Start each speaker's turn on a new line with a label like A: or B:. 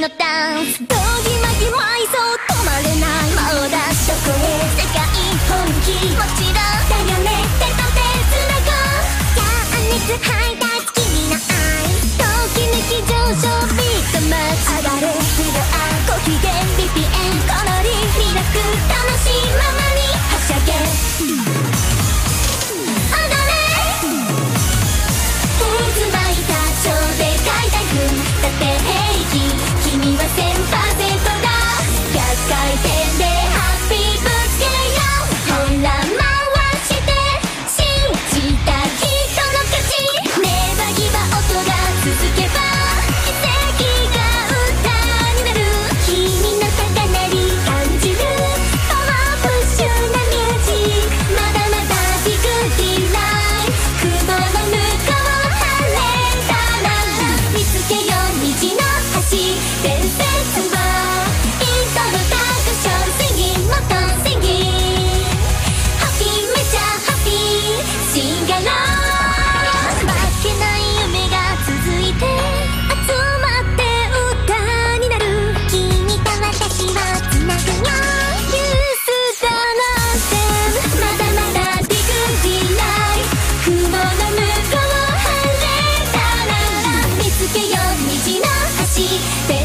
A: のダンスどぎまぎ埋蔵止まれないまだそこへ世界本気もちろんだよね手と手つなごうじゃあ熱ハイタッチ君の愛ときめき上昇ビートマッチ上がるフィルア機嫌 BPM このりリラック楽しいままにはしゃげ。踊れ。渦巻いた超でかい大群だって平気君は1000%だ逆回転でハッピーブー。Cheat